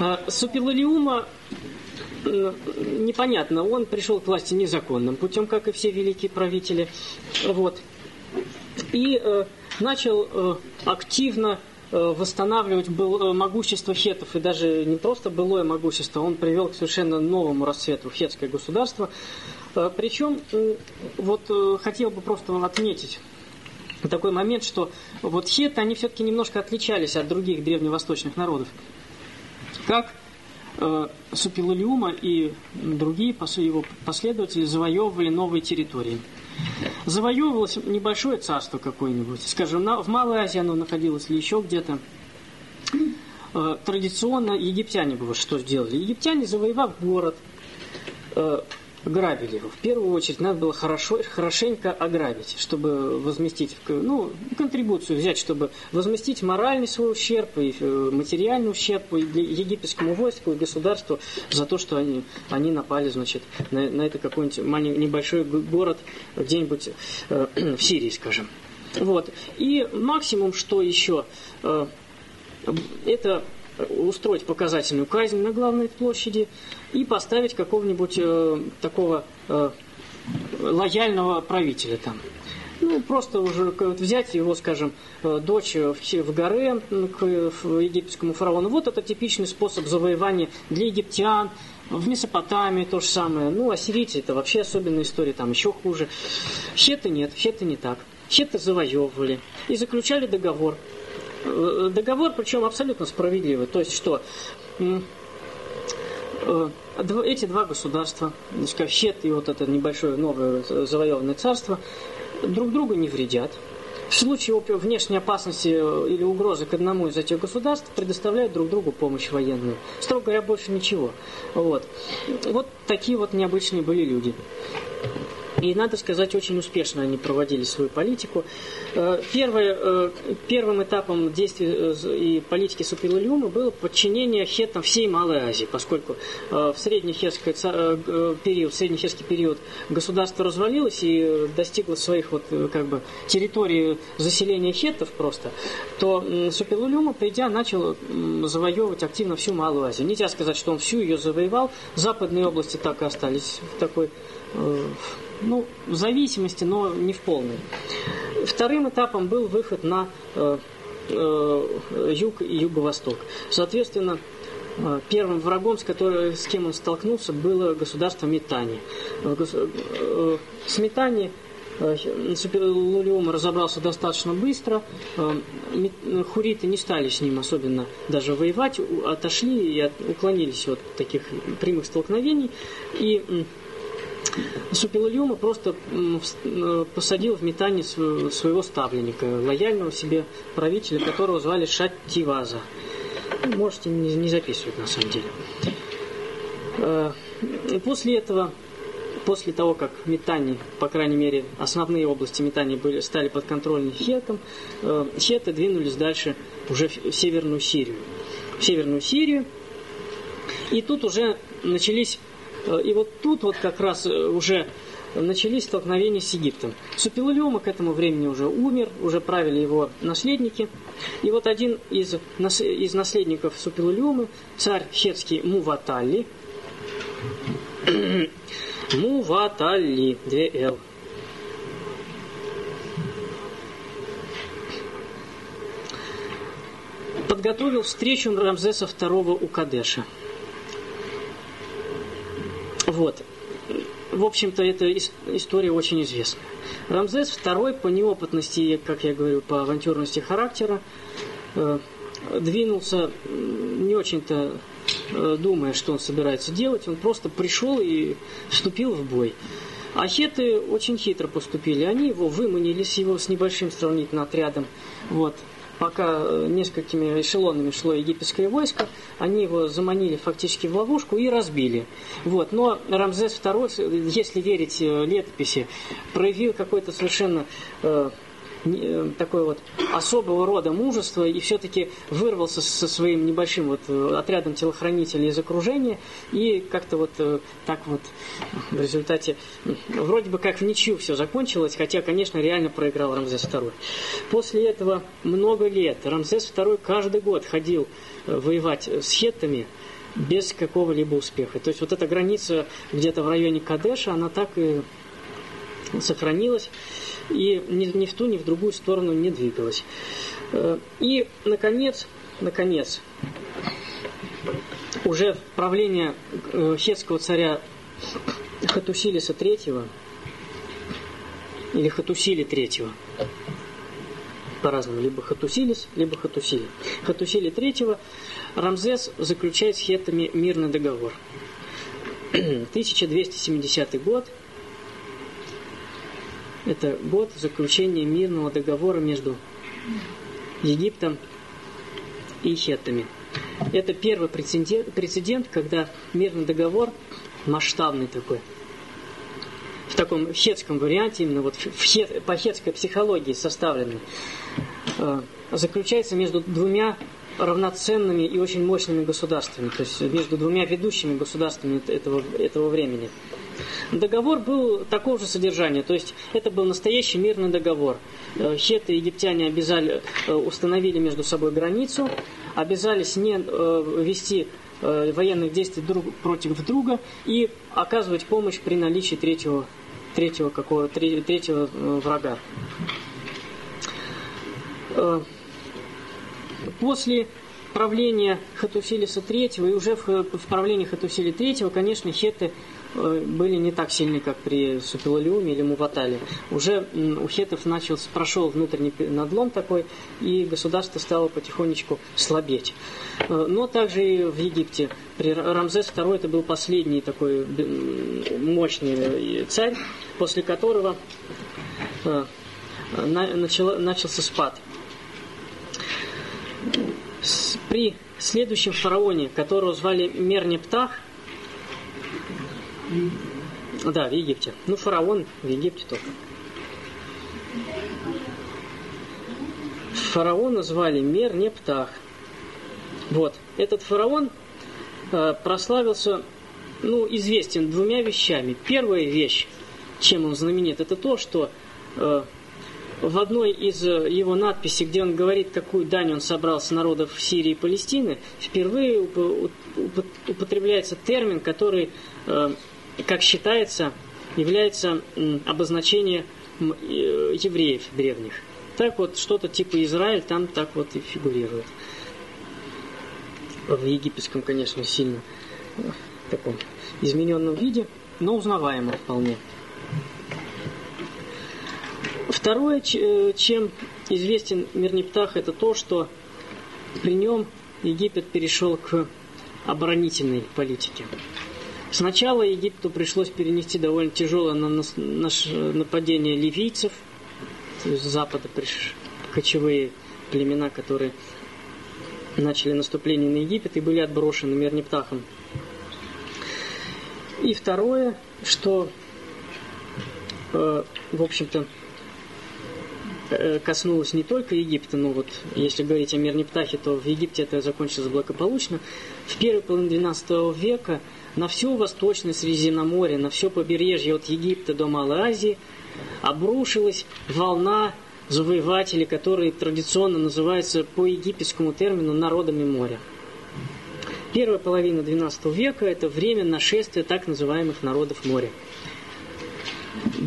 А, Супилалиума непонятно, он пришел к власти незаконным путем, как и все великие правители. Вот. И э, начал э, активно Э, восстанавливать был, э, могущество хетов, и даже не просто былое могущество, он привел к совершенно новому расцвету хетское государство. Э, Причем, вот хотел бы просто отметить такой момент, что вот хеты, они все-таки немножко отличались от других древневосточных народов. Как Супилулиума и другие его последователи завоевывали новые территории завоевывалось небольшое царство какое-нибудь. Скажем, в Малой Азии оно находилось или еще где-то. Э, традиционно египтяне бы что сделали? Египтяне, завоевав город, э, грабили его. В первую очередь надо было хорошо, хорошенько ограбить, чтобы возместить, ну, контрибуцию взять, чтобы возместить моральный свой ущерб и э, материальный ущерб и египетскому войску и государству за то, что они, они напали, значит, на, на это какой-нибудь маленький, небольшой город где-нибудь э, в Сирии, скажем. Вот. И максимум, что еще, э, это устроить показательную казнь на главной площади и поставить какого-нибудь э, такого э, лояльного правителя там. Ну, просто уже взять его, скажем, э, дочь в горы к египетскому фараону. Вот это типичный способ завоевания для египтян, в Месопотамии то же самое. Ну, ассирийцы это вообще особенная история, там еще хуже. Хеты нет, хеты не так. Хеты завоевывали и заключали договор. Э, договор, причем абсолютно справедливый. То есть что? Э, эти два государства, Хет и вот это небольшое новое завоеванное царство, друг другу не вредят. В случае внешней опасности или угрозы к одному из этих государств предоставляют друг другу помощь военную. Строго говоря, больше ничего. Вот, вот такие вот необычные были люди. И, надо сказать, очень успешно они проводили свою политику. Э, первое, э, первым этапом действий э, и политики Супилулиума было подчинение хеттам всей Малой Азии, поскольку в среднехетский период, среднехетский период государство развалилось и достигло своих вот, как бы, территорий заселения хеттов просто, то Супилулиума, придя, начал завоевывать активно всю Малую Азию. Нельзя сказать, что он всю ее завоевал. Западные области так и остались в такой ну, в зависимости, но не в полной. Вторым этапом был выход на э, э, юг и юго-восток. Соответственно, э, первым врагом, с, которым, с кем он столкнулся, было государство Метани. Э, э, с Метани Лулиум разобрался достаточно быстро. Хуриты не стали с ним особенно даже воевать, отошли и уклонились от таких прямых столкновений. И Супилулиума просто э, посадил в метание своего ставленника, лояльного себе правителя, которого звали Шаттиваза. Можете не записывать на самом деле. Э, после этого, после того, как метани, по крайней мере, основные области метания были, стали контролем хетам, э, хеты двинулись дальше уже в Северную Сирию. В Северную Сирию. И тут уже начались и вот тут вот как раз э, уже начались столкновения с Египтом. Супилулиума к этому времени уже умер, уже правили его наследники. И вот один из, из наследников Супилулиумы, царь хетский Муваталли, Муваталли, две Л. Подготовил встречу Рамзеса II у Кадеша. Вот. В общем-то, эта история очень известна. Рамзес II по неопытности, как я говорю, по авантюрности характера, э, двинулся не очень-то э, думая, что он собирается делать. Он просто пришел и вступил в бой. А хеты очень хитро поступили. Они его выманили с его с небольшим сравнительно отрядом. Вот пока э, несколькими эшелонами шло египетское войско, они его заманили фактически в ловушку и разбили. Вот. Но Рамзес II, если верить э, летописи, проявил какой-то совершенно э, Э, такой вот особого рода мужество и все-таки вырвался со своим небольшим вот э, отрядом телохранителей из окружения и как-то вот э, так вот в результате вроде бы как в ничью все закончилось, хотя, конечно, реально проиграл Рамзес II. После этого много лет Рамзес II каждый год ходил воевать с хеттами, без какого-либо успеха. То есть вот эта граница где-то в районе Кадеша, она так и сохранилась и ни, ни в ту, ни в другую сторону не двигалась. Э, и, наконец, наконец, уже правление э, хетского царя Хатусилиса III или Хатусили III по-разному, либо Хатусилис, либо Хатусили. Хатусили III Рамзес заключает с хетами мирный договор. 1270 год – это год заключения мирного договора между Египтом и хеттами. Это первый прецедент, прецедент, когда мирный договор масштабный такой, в таком хетском варианте, именно вот в хет, по хетской психологии составленный, э, заключается между двумя равноценными и очень мощными государствами, то есть между двумя ведущими государствами этого, этого времени. Договор был такого же содержания, то есть это был настоящий мирный договор. Э, хеты и египтяне обязали, э, установили между собой границу, обязались не э, вести военных действий друг против друга и оказывать помощь при наличии третьего, третьего, какого, третьего врага. После правления Хатусилиса III и уже в, правлении Хатусили III, конечно, хеты были не так сильны, как при Супилалиуме или Муватале. Уже у хетов начался, прошел внутренний надлом такой, и государство стало потихонечку слабеть. Э, но также и в Египте. При Рамзес II это был последний такой мощный царь, после которого начался спад при следующем фараоне, которого звали Мернептах, да, в Египте. Ну, фараон в Египте только. Фараона звали Мернептах. Вот. Этот фараон э, прославился, ну, известен двумя вещами. Первая вещь, чем он знаменит, это то, что э, в одной из э, его надписей, где он говорит, какую дань он собрал с народов Сирии и Палестины, впервые употребляется термин, который, э, как считается, является обозначением э, евреев древних. Так вот, что-то типа Израиль там так вот и фигурирует. В египетском, конечно, сильно таком измененном виде, но узнаваемо вполне. Второе, э, чем известен Мирнептах, это то, что при нем Египет перешел к оборонительной политике. Сначала Египту пришлось перенести довольно тяжелое нападение ливийцев, то есть с запада пришли кочевые племена, которые начали наступление на Египет и были отброшены Мирнептахом. И второе, что, э, в общем-то, Э, коснулось не только Египта, но вот если говорить о мирне птахе, то в Египте это закончилось благополучно. В первой половине XII века на все Восточное Средиземноморье, на все побережье от Египта до Малой Азии обрушилась волна завоевателей, которые традиционно называются по египетскому термину народами моря. Первая половина XII века – это время нашествия так называемых народов моря.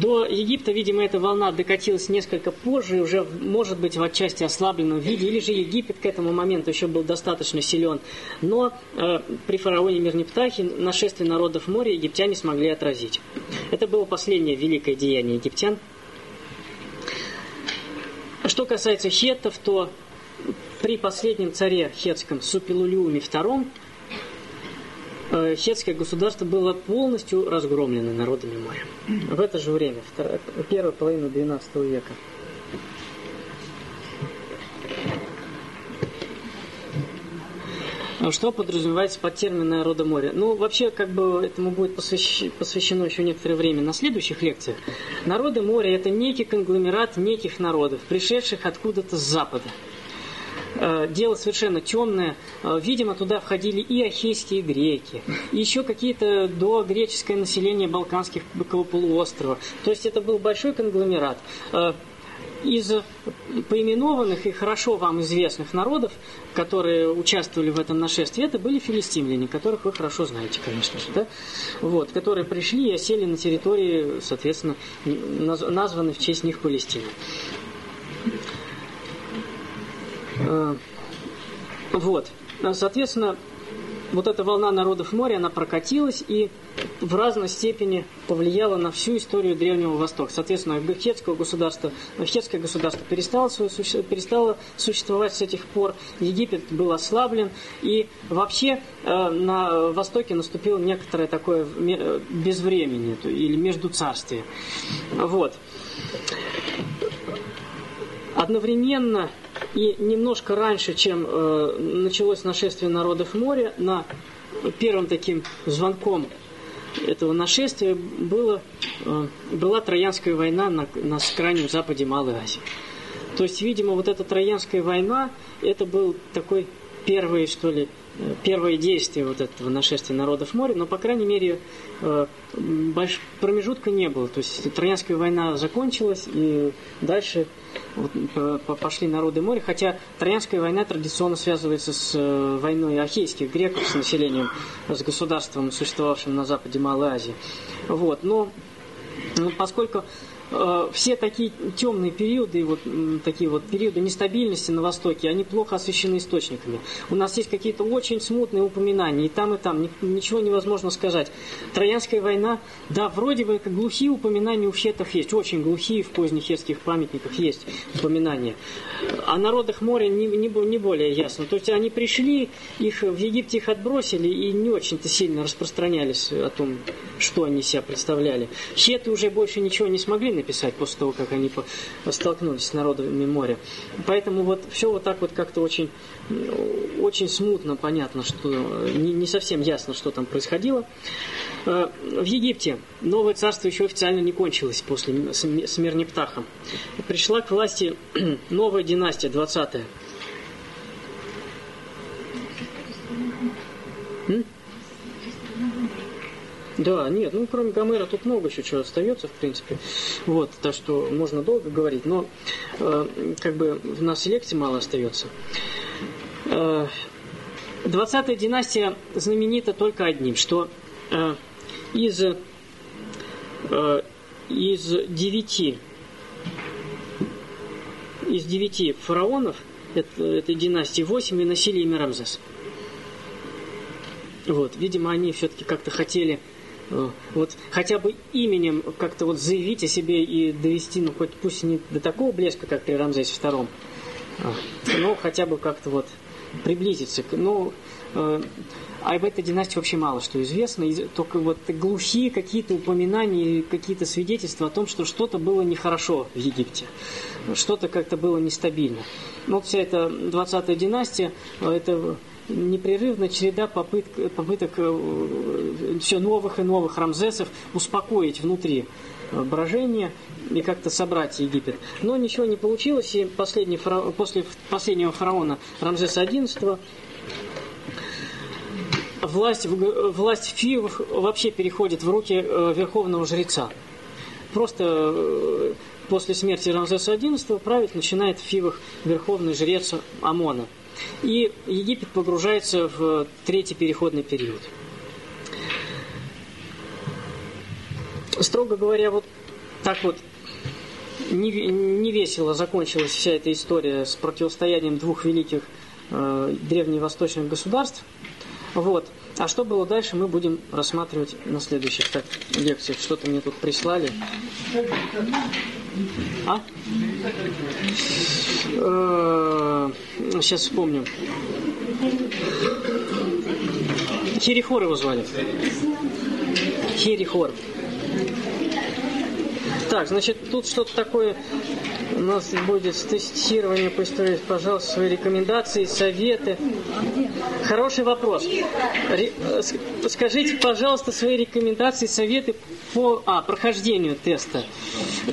До Египта, видимо, эта волна докатилась несколько позже, уже, может быть, в отчасти ослабленном виде, или же Египет к этому моменту еще был достаточно силен. Но э, при фараоне Мирнептахе нашествие народов моря египтяне смогли отразить. Это было последнее великое деяние египтян. Что касается хеттов, то при последнем царе хетском Супилулиуме II хетское государство было полностью разгромлено народами моря. В это же время, вторая, первая половина XII века. Что подразумевается под термином народа моря? Ну, вообще, как бы этому будет посвящено еще некоторое время на следующих лекциях. Народы моря – это некий конгломерат неких народов, пришедших откуда-то с запада. Э, дело совершенно темное. Э, видимо, туда входили и ахейские греки, и еще какие-то догреческое население Балканских полуострова. То есть это был большой конгломерат. Э, из поименованных и хорошо вам известных народов, которые участвовали в этом нашествии, это были филистимляне, которых вы хорошо знаете, конечно же, да? вот, которые пришли и осели на территории, соответственно, названной в честь них Палестины. Э, вот. Соответственно, вот эта волна народов моря, она прокатилась и в разной степени повлияла на всю историю Древнего Востока. Соответственно, хетское государство, хетское государство перестало, перестало существовать с этих пор, Египет был ослаблен, и вообще э, на Востоке наступило некоторое такое безвремение или междуцарствие. Вот. Одновременно и немножко раньше, чем э, началось нашествие народов моря, на первым таким звонком этого нашествия было, э, была Троянская война на, на крайнем западе Малой Азии. То есть, видимо, вот эта Троянская война, это был такой первые, что ли, первые действия вот этого нашествия народов в море, но, по крайней мере, э, больш... промежутка не было. То есть Троянская война закончилась, и дальше вот, пошли народы моря, хотя Троянская война традиционно связывается с э, войной ахейских греков, с населением, с государством, существовавшим на западе Малой Азии. Вот. Но ну, поскольку все такие темные периоды, вот такие вот периоды нестабильности на Востоке, они плохо освещены источниками. У нас есть какие-то очень смутные упоминания, и там, и там, ничего невозможно сказать. Троянская война, да, вроде бы как глухие упоминания у хетов есть, очень глухие в поздних хетских памятниках есть упоминания. О народах моря не, не, не более ясно. То есть они пришли, их в Египте их отбросили и не очень-то сильно распространялись о том, что они себя представляли. Хеты уже больше ничего не смогли написать после того, как они столкнулись с народами моря. Поэтому вот все вот так вот как-то очень, очень смутно понятно, что не, не совсем ясно, что там происходило. Э, в Египте новое царство еще официально не кончилось после смерти Птаха. Пришла к власти новая династия, 20-я. Да, нет, ну кроме Гомера тут много еще чего остается, в принципе. Вот, так что можно долго говорить, но э, как бы в нас лекций мало остается. Э, 20 династия знаменита только одним, что э, из, э, из девяти из девяти фараонов это, этой династии восемь выносили имя Рамзес. Вот, видимо, они все-таки как-то хотели вот хотя бы именем как-то вот заявить о себе и довести, ну хоть пусть не до такого блеска, как при Рамзесе II, а, но хотя бы как-то вот приблизиться. Ну, э, а об этой династии вообще мало что известно. Только вот глухие какие-то упоминания, какие-то свидетельства о том, что что-то было нехорошо в Египте. Что-то как-то было нестабильно. Ну, вот вся эта 20-я династия, э, это непрерывная череда попыток, попыток э, все новых и новых Рамзесов успокоить внутри э, брожения и как-то собрать Египет. Но ничего не получилось, и последний фараон, после последнего фараона Рамзеса XI власть, власть Фиев вообще переходит в руки э, верховного жреца. Просто после смерти Рамзеса XI править начинает в Фивах верховный жрец Амона – и Египет погружается в третий переходный период. Строго говоря, вот так вот не, не весело закончилась вся эта история с противостоянием двух великих э, древневосточных государств. Вот. А что было дальше, мы будем рассматривать на следующих так, лекциях. Что-то мне тут прислали. А? Сейчас э, вспомню. Херихор его звали. Херихор. Так, значит, тут что-то такое у нас будет тестирование по истории. Пожалуйста, свои рекомендации, советы. Хороший вопрос. Э, скажите, пожалуйста, свои рекомендации, советы по а, прохождению теста.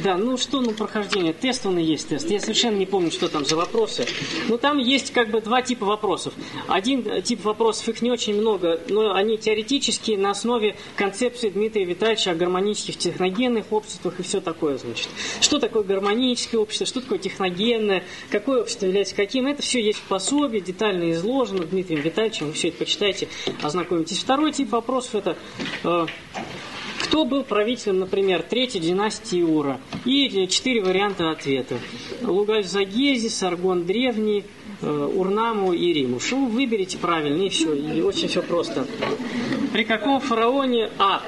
Да, ну что, ну прохождение. Тест он и есть тест. Я совершенно не помню, что там за вопросы. Но там есть как бы два типа вопросов. Один тип вопросов, их не очень много, но они теоретические на основе концепции Дмитрия Витальевича о гармонических техногенных обществах и все такое, значит. Что такое гармоническое общество, что такое техногенное, какое общество является каким. Это все есть в пособии, детально изложено Дмитрием Витальевичем. Вы все это почитайте, ознакомитесь. Второй тип вопросов это э, кто был правителем, например, третьей династии Ура? И четыре варианта ответа. Лугаль Загези, Саргон Древний, э, Урнаму и Риму. Что вы выберете правильно, и все. И очень все просто. При каком фараоне... А,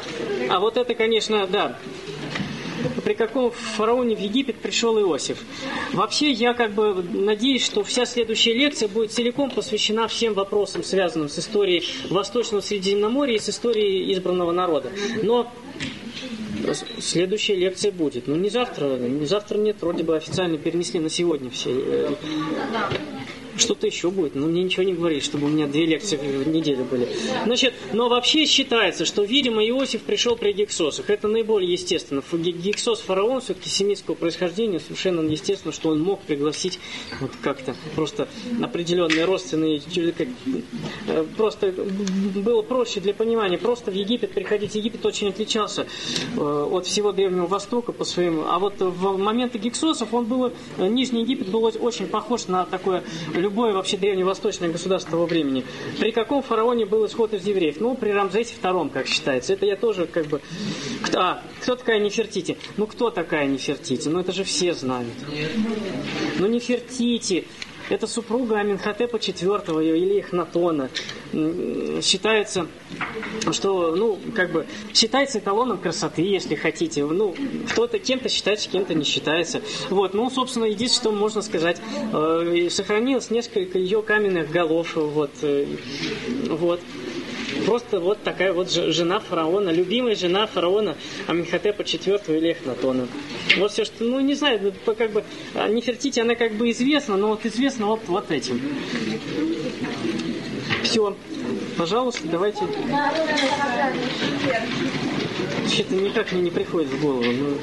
а вот это, конечно, да, при каком фараоне в Египет пришел Иосиф. Вообще, я как бы надеюсь, что вся следующая лекция будет целиком посвящена всем вопросам, связанным с историей Восточного Средиземноморья и с историей избранного народа. Но Следующая лекция будет. Ну, не завтра, не завтра нет, вроде бы официально перенесли на сегодня все. Что-то еще будет. Ну, мне ничего не говорит, чтобы у меня две лекции в неделю были. Значит, но вообще считается, что, видимо, Иосиф пришел при Гексосах. Это наиболее естественно. Гексос фараон все-таки семитского происхождения, совершенно естественно, что он мог пригласить вот как-то просто определенные родственные, э, просто было проще для понимания. Просто в Египет приходить. Египет очень отличался э, от всего Древнего Востока по своим. А вот в моменты Гексосов он был, э, Нижний Египет был очень похож на такое любое вообще древневосточное государство того времени. При каком фараоне был исход из евреев? Ну, при Рамзесе II, как считается. Это я тоже как бы... А, кто такая Нефертити? Ну, кто такая Нефертити? Ну, это же все знают. Ну, Нефертити это супруга Аминхотепа IV или Эхнатона. Считается, что, ну, как бы, считается эталоном красоты, если хотите. Ну, кто-то кем-то считается, кем-то не считается. Вот, ну, собственно, единственное, что можно сказать, э, сохранилось несколько ее каменных голов, вот, э, вот. Просто вот такая вот жена фараона, любимая жена фараона Аминхотепа IV или. Вот все, что, ну не знаю, как бы а, Нефертити, она как бы известна, но вот известна вот, вот этим. Все. Пожалуйста, давайте. Что-то никак мне не приходит в голову. Ну,